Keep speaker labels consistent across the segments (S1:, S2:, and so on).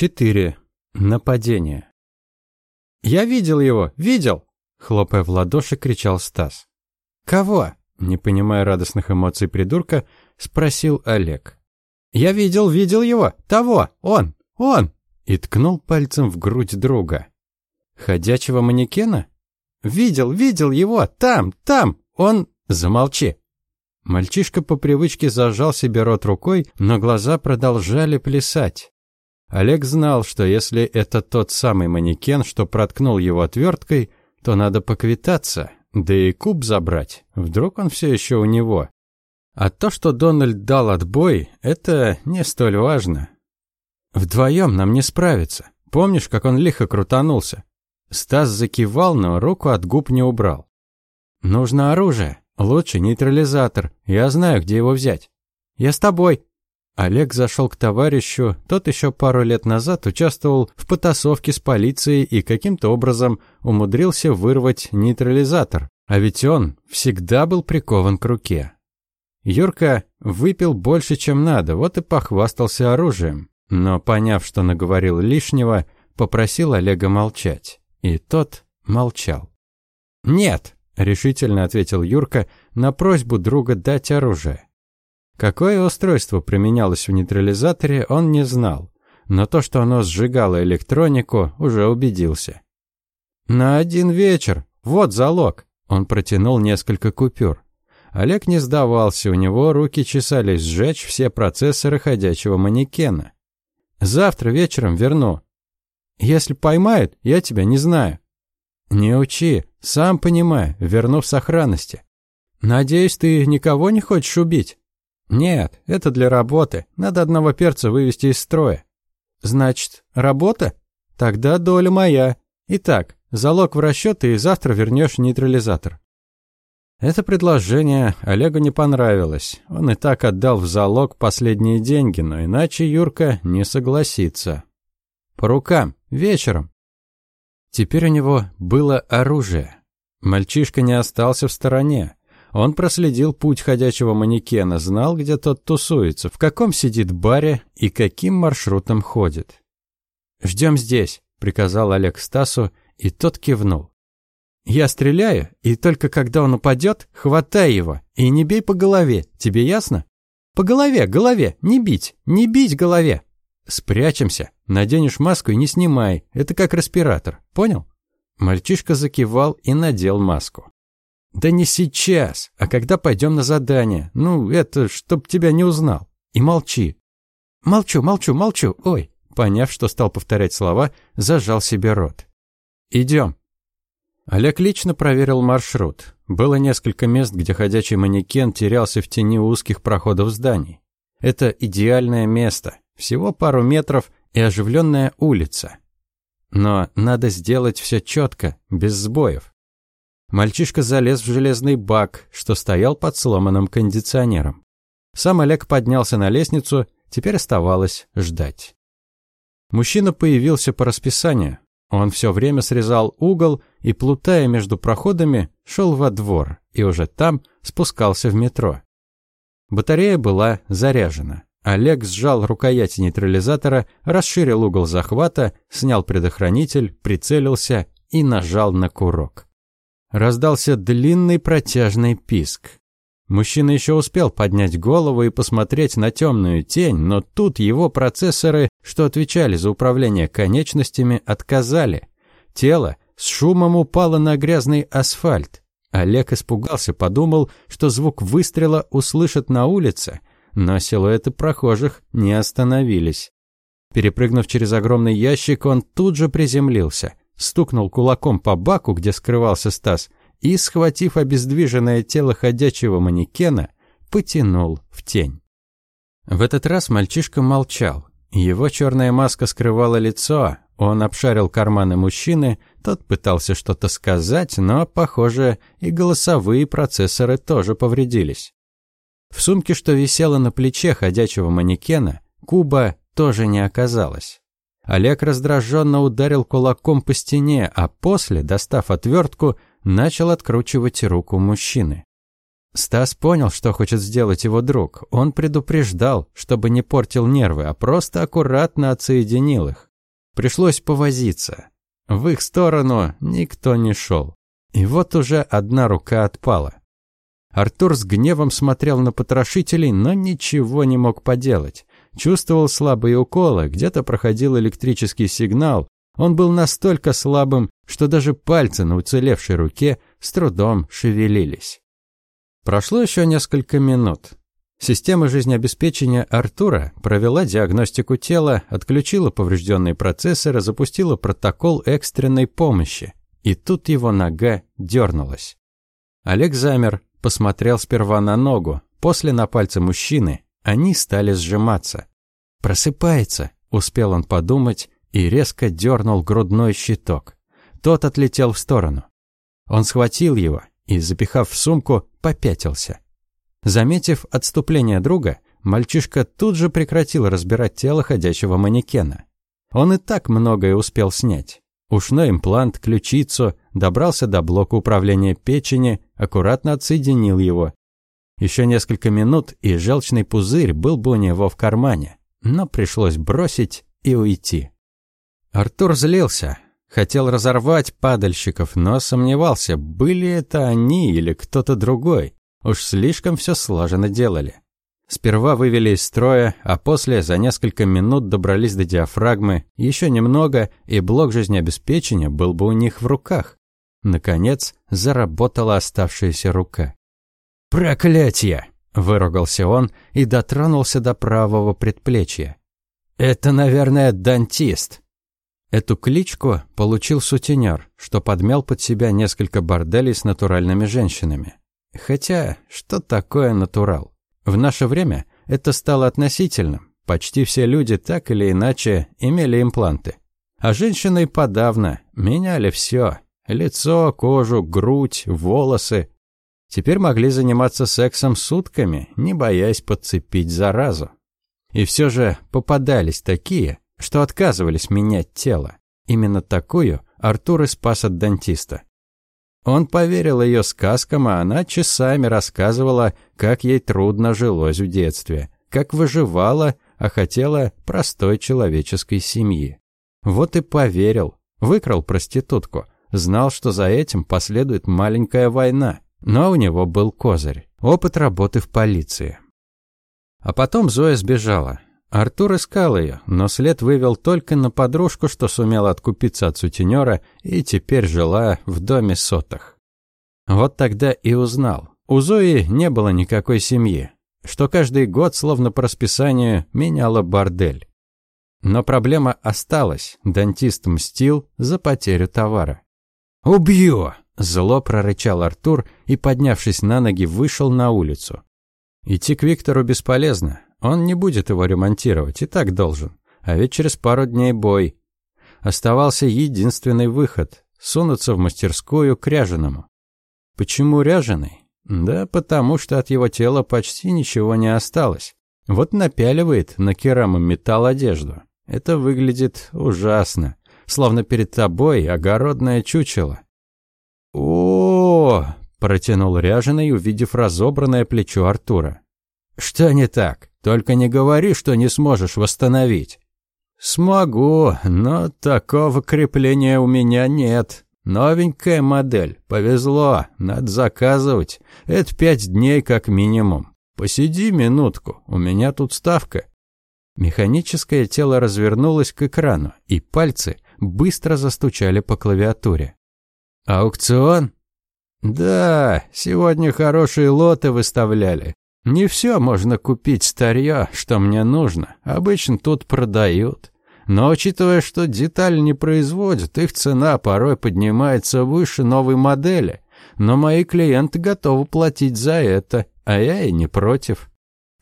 S1: 4. Нападение. «Я видел его! Видел!» Хлопая в ладоши, кричал Стас. «Кого?» Не понимая радостных эмоций придурка, спросил Олег. «Я видел, видел его! Того! Он! Он!» И ткнул пальцем в грудь друга. «Ходячего манекена?» «Видел, видел его! Там! Там! Он...» «Замолчи!» Мальчишка по привычке зажал себе рот рукой, но глаза продолжали плясать. Олег знал, что если это тот самый манекен, что проткнул его отверткой, то надо поквитаться, да и куб забрать. Вдруг он все еще у него. А то, что Дональд дал отбой, это не столь важно. Вдвоем нам не справиться. Помнишь, как он лихо крутанулся? Стас закивал, но руку от губ не убрал. Нужно оружие. Лучше нейтрализатор. Я знаю, где его взять. Я с тобой, Олег зашел к товарищу, тот еще пару лет назад участвовал в потасовке с полицией и каким-то образом умудрился вырвать нейтрализатор, а ведь он всегда был прикован к руке. Юрка выпил больше, чем надо, вот и похвастался оружием, но, поняв, что наговорил лишнего, попросил Олега молчать, и тот молчал. «Нет», — решительно ответил Юрка на просьбу друга дать оружие. Какое устройство применялось в нейтрализаторе, он не знал, но то, что оно сжигало электронику, уже убедился. «На один вечер. Вот залог». Он протянул несколько купюр. Олег не сдавался, у него руки чесались сжечь все процессоры ходячего манекена. «Завтра вечером верну. Если поймают, я тебя не знаю». «Не учи, сам понимаю, верну в сохранности. Надеюсь, ты никого не хочешь убить?» «Нет, это для работы. Надо одного перца вывести из строя». «Значит, работа? Тогда доля моя. Итак, залог в расчет и завтра вернешь нейтрализатор». Это предложение Олегу не понравилось. Он и так отдал в залог последние деньги, но иначе Юрка не согласится. По рукам, вечером. Теперь у него было оружие. Мальчишка не остался в стороне. Он проследил путь ходячего манекена, знал, где тот тусуется, в каком сидит баре и каким маршрутом ходит. «Ждем здесь», — приказал Олег Стасу, и тот кивнул. «Я стреляю, и только когда он упадет, хватай его, и не бей по голове, тебе ясно? По голове, голове, не бить, не бить голове. Спрячемся, наденешь маску и не снимай, это как респиратор, понял?» Мальчишка закивал и надел маску. «Да не сейчас, а когда пойдем на задание. Ну, это, чтоб тебя не узнал. И молчи». «Молчу, молчу, молчу, ой». Поняв, что стал повторять слова, зажал себе рот. «Идем». Олег лично проверил маршрут. Было несколько мест, где ходячий манекен терялся в тени узких проходов зданий. Это идеальное место. Всего пару метров и оживленная улица. Но надо сделать все четко, без сбоев. Мальчишка залез в железный бак, что стоял под сломанным кондиционером. Сам Олег поднялся на лестницу, теперь оставалось ждать. Мужчина появился по расписанию. Он все время срезал угол и, плутая между проходами, шел во двор и уже там спускался в метро. Батарея была заряжена. Олег сжал рукоять нейтрализатора, расширил угол захвата, снял предохранитель, прицелился и нажал на курок. Раздался длинный протяжный писк. Мужчина еще успел поднять голову и посмотреть на темную тень, но тут его процессоры, что отвечали за управление конечностями, отказали. Тело с шумом упало на грязный асфальт. Олег испугался, подумал, что звук выстрела услышат на улице, но силуэты прохожих не остановились. Перепрыгнув через огромный ящик, он тут же приземлился стукнул кулаком по баку, где скрывался Стас, и, схватив обездвиженное тело ходячего манекена, потянул в тень. В этот раз мальчишка молчал. Его черная маска скрывала лицо, он обшарил карманы мужчины, тот пытался что-то сказать, но, похоже, и голосовые процессоры тоже повредились. В сумке, что висела на плече ходячего манекена, куба тоже не оказалось. Олег раздраженно ударил кулаком по стене, а после, достав отвертку, начал откручивать руку мужчины. Стас понял, что хочет сделать его друг. Он предупреждал, чтобы не портил нервы, а просто аккуратно отсоединил их. Пришлось повозиться. В их сторону никто не шел. И вот уже одна рука отпала. Артур с гневом смотрел на потрошителей, но ничего не мог поделать. Чувствовал слабые уколы, где-то проходил электрический сигнал. Он был настолько слабым, что даже пальцы на уцелевшей руке с трудом шевелились. Прошло еще несколько минут. Система жизнеобеспечения Артура провела диагностику тела, отключила поврежденные процессоры, запустила протокол экстренной помощи. И тут его нога дернулась. Олег замер, посмотрел сперва на ногу, после на пальцы мужчины. Они стали сжиматься. «Просыпается», — успел он подумать и резко дернул грудной щиток. Тот отлетел в сторону. Он схватил его и, запихав в сумку, попятился. Заметив отступление друга, мальчишка тут же прекратил разбирать тело ходячего манекена. Он и так многое успел снять. Ушной имплант, ключицу, добрался до блока управления печени, аккуратно отсоединил его. Еще несколько минут, и желчный пузырь был бы у него в кармане, но пришлось бросить и уйти. Артур злился, хотел разорвать падальщиков, но сомневался, были это они или кто-то другой. Уж слишком все слаженно делали. Сперва вывели из строя, а после за несколько минут добрались до диафрагмы, еще немного, и блок жизнеобеспечения был бы у них в руках. Наконец, заработала оставшаяся рука. «Проклятье!» – выругался он и дотронулся до правого предплечья. «Это, наверное, дантист». Эту кличку получил сутенер, что подмял под себя несколько борделей с натуральными женщинами. Хотя, что такое натурал? В наше время это стало относительным. Почти все люди так или иначе имели импланты. А женщины подавно меняли все. Лицо, кожу, грудь, волосы. Теперь могли заниматься сексом сутками, не боясь подцепить заразу. И все же попадались такие, что отказывались менять тело. Именно такую Артур и спас от дантиста. Он поверил ее сказкам, а она часами рассказывала, как ей трудно жилось в детстве, как выживала, а хотела простой человеческой семьи. Вот и поверил, выкрал проститутку, знал, что за этим последует маленькая война, но у него был козырь, опыт работы в полиции. А потом Зоя сбежала. Артур искал ее, но след вывел только на подружку, что сумела откупиться от сутенера и теперь жила в доме сотах. Вот тогда и узнал. У Зои не было никакой семьи, что каждый год, словно по расписанию, меняла бордель. Но проблема осталась, дантист мстил за потерю товара. «Убью!» – зло прорычал Артур и, поднявшись на ноги, вышел на улицу. Идти к Виктору бесполезно, он не будет его ремонтировать, и так должен. А ведь через пару дней бой. Оставался единственный выход – сунуться в мастерскую к ряженому. Почему ряженый? Да потому что от его тела почти ничего не осталось. Вот напяливает на кераму металл одежду. Это выглядит ужасно. Словно перед тобой огородное чучело. О, протянул ряженый, увидев разобранное плечо Артура. «Что не так?» Только не говори, что не сможешь восстановить. Смогу, но такого крепления у меня нет. Новенькая модель. Повезло, надо заказывать. Это пять дней как минимум. Посиди минутку, у меня тут ставка. Механическое тело развернулось к экрану, и пальцы быстро застучали по клавиатуре. Аукцион? Да, сегодня хорошие лоты выставляли. Не все можно купить старье, что мне нужно. Обычно тут продают. Но учитывая, что деталь не производят, их цена порой поднимается выше новой модели. Но мои клиенты готовы платить за это, а я и не против.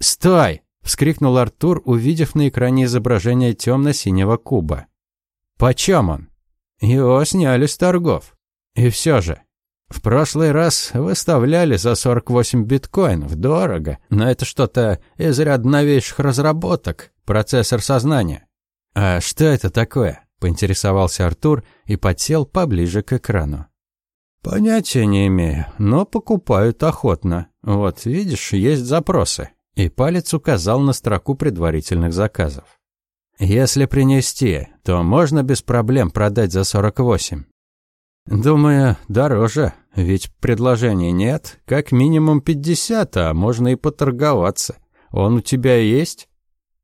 S1: «Стой!» – вскрикнул Артур, увидев на экране изображение темно-синего куба. «Почем он?» «Его сняли с торгов. И все же, в прошлый раз выставляли за 48 биткоинов. Дорого. Но это что-то из ряда новейших разработок. Процессор сознания. А что это такое? Поинтересовался Артур и подсел поближе к экрану. Понятия не имею, но покупают охотно. Вот, видишь, есть запросы. И палец указал на строку предварительных заказов. Если принести, то можно без проблем продать за 48. Думаю, дороже, ведь предложений нет. Как минимум 50, а можно и поторговаться. Он у тебя есть?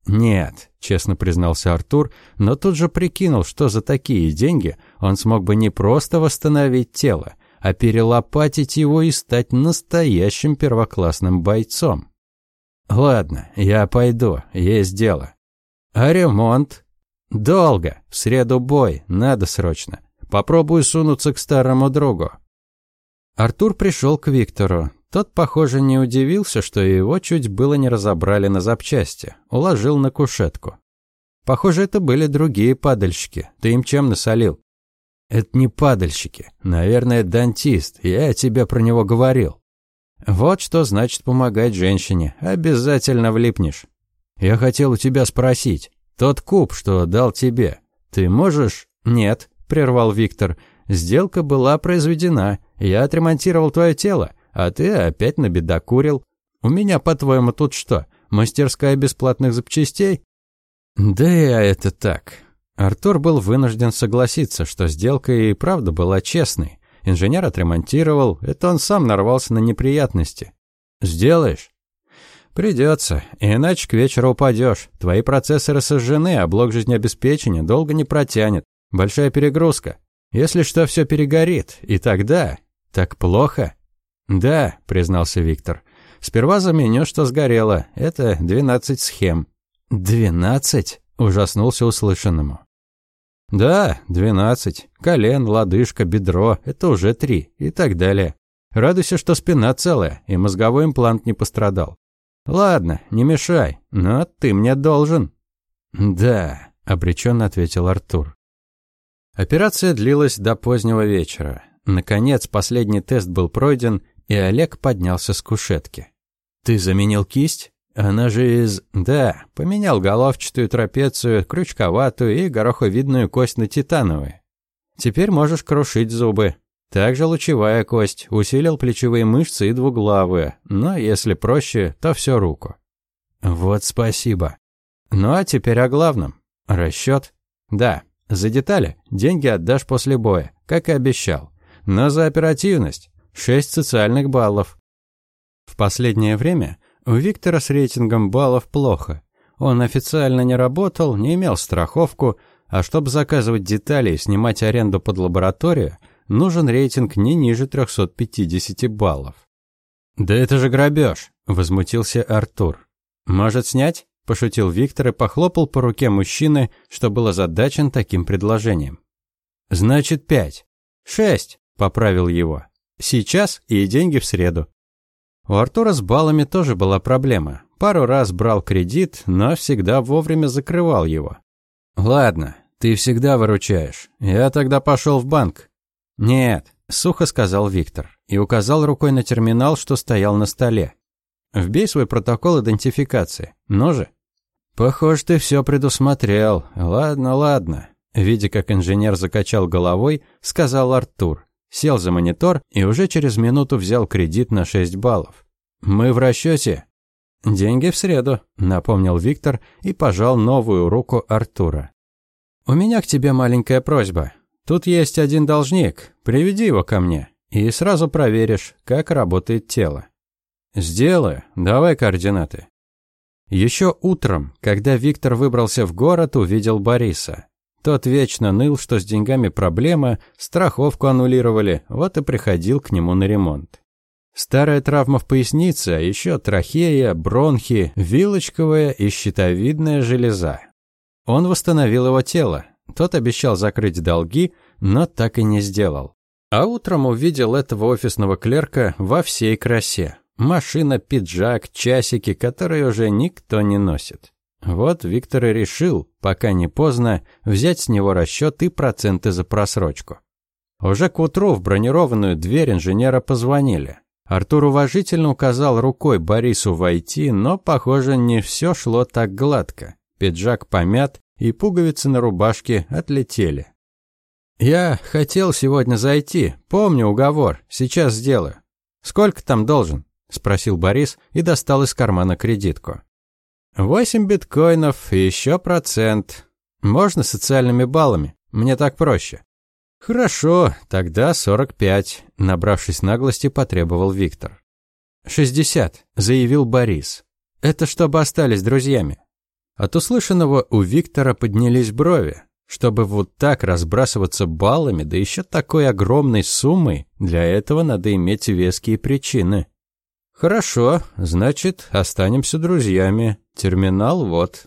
S1: Нет, честно признался Артур, но тут же прикинул, что за такие деньги он смог бы не просто восстановить тело, а перелопатить его и стать настоящим первоклассным бойцом. Ладно, я пойду, есть дело. А ремонт? Долго, в среду бой, надо срочно. Попробую сунуться к старому другу. Артур пришел к Виктору. Тот, похоже, не удивился, что его чуть было не разобрали на запчасти. Уложил на кушетку. Похоже, это были другие падальщики. Ты им чем насолил? Это не падальщики. Наверное, дантист. Я тебе про него говорил. Вот что значит помогать женщине. Обязательно влипнешь. Я хотел у тебя спросить. Тот куб, что дал тебе, ты можешь? Нет прервал Виктор. Сделка была произведена. Я отремонтировал твое тело, а ты опять набедокурил. У меня, по-твоему, тут что? Мастерская бесплатных запчастей? Да я это так. Артур был вынужден согласиться, что сделка и правда была честной. Инженер отремонтировал, это он сам нарвался на неприятности. Сделаешь? Придется, иначе к вечеру упадешь. Твои процессоры сожжены, а блок жизнеобеспечения долго не протянет. Большая перегрузка. Если что, все перегорит. И тогда... Так плохо? Да, признался Виктор. Сперва заменю, что сгорело. Это 12 схем. 12? Ужаснулся услышанному. Да, 12. Колен, лодыжка, бедро – это уже три. И так далее. Радуйся, что спина целая, и мозговой имплант не пострадал. Ладно, не мешай, но ты мне должен. Да, обреченно ответил Артур. Операция длилась до позднего вечера. Наконец, последний тест был пройден, и Олег поднялся с кушетки. «Ты заменил кисть? Она же из...» «Да, поменял головчатую трапецию, крючковатую и гороховидную кость на титановую. Теперь можешь крушить зубы. Также лучевая кость, усилил плечевые мышцы и двуглавые, но если проще, то всю руку». «Вот спасибо. Ну а теперь о главном. Расчет?» «Да, за детали деньги отдашь после боя, как и обещал. Но за оперативность шесть социальных баллов. В последнее время у Виктора с рейтингом баллов плохо. Он официально не работал, не имел страховку, а чтобы заказывать детали и снимать аренду под лабораторию, нужен рейтинг не ниже 350 баллов. «Да это же грабеж!» – возмутился Артур. «Может снять?» – пошутил Виктор и похлопал по руке мужчины, что был озадачен таким предложением. «Значит, пять». «Шесть», – поправил его. «Сейчас и деньги в среду». У Артура с баллами тоже была проблема. Пару раз брал кредит, но всегда вовремя закрывал его. «Ладно, ты всегда выручаешь. Я тогда пошел в банк». «Нет», – сухо сказал Виктор и указал рукой на терминал, что стоял на столе. «Вбей свой протокол идентификации. Ну же». «Похоже, ты все предусмотрел. Ладно, ладно». Видя, как инженер закачал головой, сказал Артур. Сел за монитор и уже через минуту взял кредит на 6 баллов. «Мы в расчете?» «Деньги в среду», — напомнил Виктор и пожал новую руку Артура. «У меня к тебе маленькая просьба. Тут есть один должник. Приведи его ко мне, и сразу проверишь, как работает тело». «Сделаю. Давай координаты». Еще утром, когда Виктор выбрался в город, увидел Бориса. Тот вечно ныл, что с деньгами проблема, страховку аннулировали, вот и приходил к нему на ремонт. Старая травма в пояснице, а еще трахея, бронхи, вилочковая и щитовидная железа. Он восстановил его тело. Тот обещал закрыть долги, но так и не сделал. А утром увидел этого офисного клерка во всей красе. Машина, пиджак, часики, которые уже никто не носит. Вот Виктор и решил, пока не поздно, взять с него расчет и проценты за просрочку. Уже к утру в бронированную дверь инженера позвонили. Артур уважительно указал рукой Борису войти, но, похоже, не все шло так гладко. Пиджак помят, и пуговицы на рубашке отлетели. «Я хотел сегодня зайти, помню уговор, сейчас сделаю. Сколько там должен?» Спросил Борис и достал из кармана кредитку. «Восемь биткоинов и еще процент. Можно социальными баллами? Мне так проще. Хорошо, тогда 45, набравшись наглости, потребовал Виктор. 60, заявил Борис. Это чтобы остались друзьями. От услышанного у Виктора поднялись брови. Чтобы вот так разбрасываться баллами, да еще такой огромной суммой, для этого надо иметь веские причины. Хорошо, значит, останемся друзьями. Терминал вот.